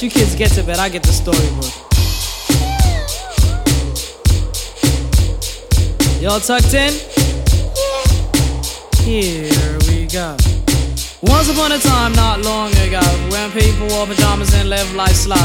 You kids get to bed, I get the storybook. Y'all tucked in? Here we go. Once upon a time, not long ago, when people wore pajamas and lived life slow,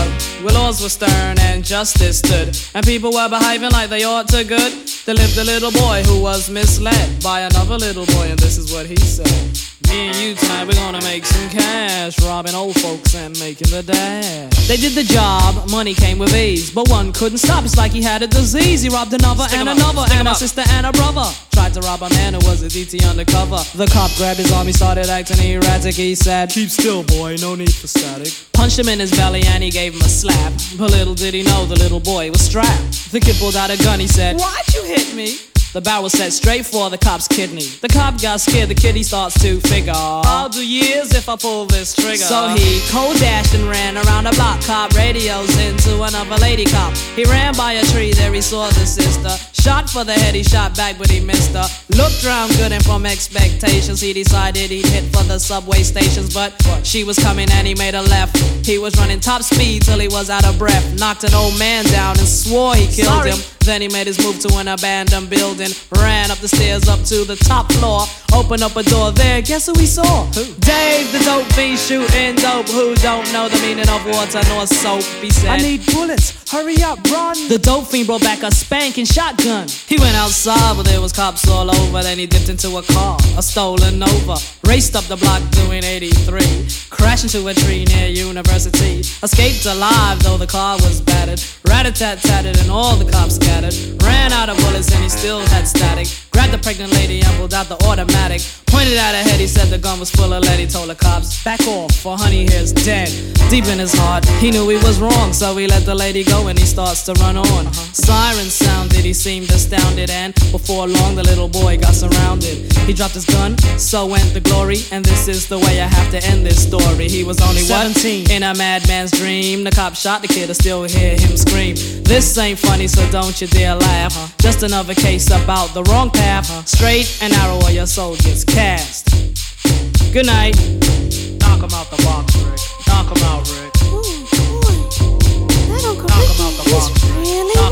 where laws were stern and justice stood, and people were behaving like they ought to good, there lived a little boy who was misled by another little boy, and this is what he said. Me and you tonight, we're gonna make some cash, robbing old folks and making the dash. They did the job, money came with ease, but one couldn't stop. It's like he had a disease. He robbed another Stick and another, and a sister and a brother. Tried to rob a man who was a DT undercover. The cop grabbed his arm, he started acting erratic. He said, Keep still, boy, no need for static. Punched him in his belly and he gave him a slap. But little did he know the little boy was strapped. The kid pulled out a gun, he said, Why'd you hit me? The barrel set straight for the cop's kidney. The cop got scared, the kitty starts to figure. I'll do years if I pull this trigger. So he cold dashed and ran around the block. Cop radios into another lady cop. He ran by a tree, there he saw the sister. Shot for the head, he shot back, but he missed her. Looked round good and from expectations, he decided he'd hit for the subway stations. But she was coming and he made a left. He was running top speed till he was out of breath. Knocked an old man down and swore he killed Sorry. him. Then he made his move to an abandoned building, ran up the stairs up to the top floor, opened up a door there. Guess who he saw? Who? Dave, the dope fiend shooting dope. Who don't know the meaning of water nor soap? He said, I need bullets. Hurry up, run. The dope fiend brought back a spanking shotgun. He went outside, but there was cops all over. Then he dipped into a car, a stolen Nova, raced up the block doing 83, crashed into a tree near University, escaped alive though the car was battered. Rat a tat tatted and all the cops scattered. Ran out of bullets and he still had static. Grabbed the pregnant lady and pulled out the automatic. Pointed at her head, he said the gun was full of lead. He told the cops, back off, for honey here's dead. Deep in his heart, he knew he was wrong, so he let the lady go and he starts to run on. Sirens sounded, he seemed astounded, and before long the little boy got surrounded. He dropped his gun, so went the glory, and this is the way I have to end this story. He was only 17 what? in a madman's dream. The cop shot the kid, I still hear him scream. This ain't funny, so don't you dare laugh. Uh-huh. Just another case about the wrong path path. Straight and narrow are your soldiers cast. Good night. Knock 'em out the box, Rick. Knock 'em out, Rick. Ooh, boy. That'll go Knock 'em out the box. Really?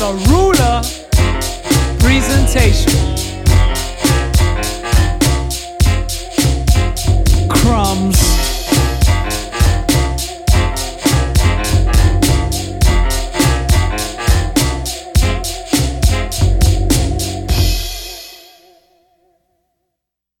The Ruler presentation.